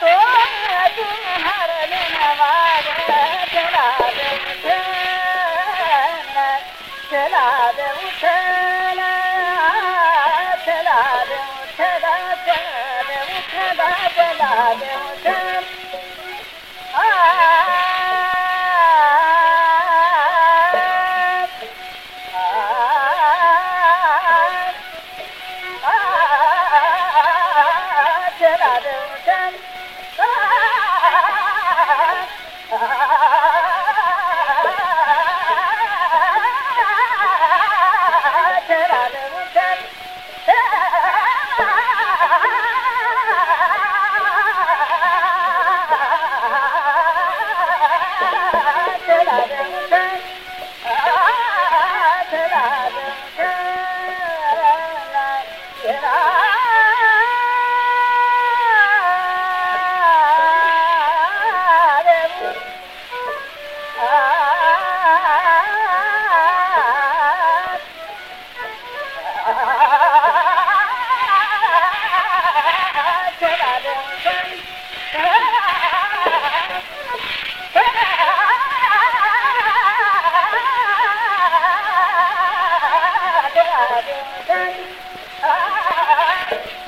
तो तुम्हारे नवाज चला दे चला दे उठला चला दे उठला चला दे उठला चला दे Saddle Dance. Thank you.